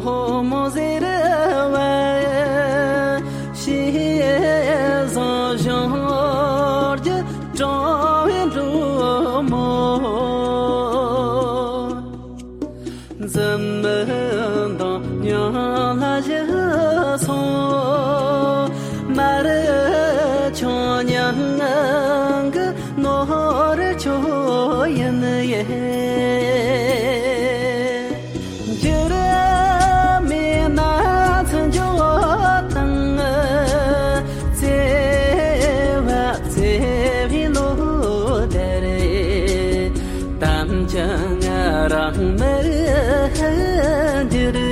m pedestrian che ة yo shirt damn jangan merah hadir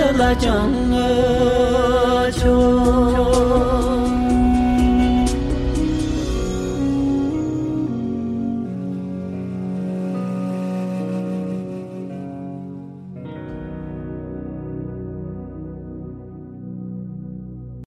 canlı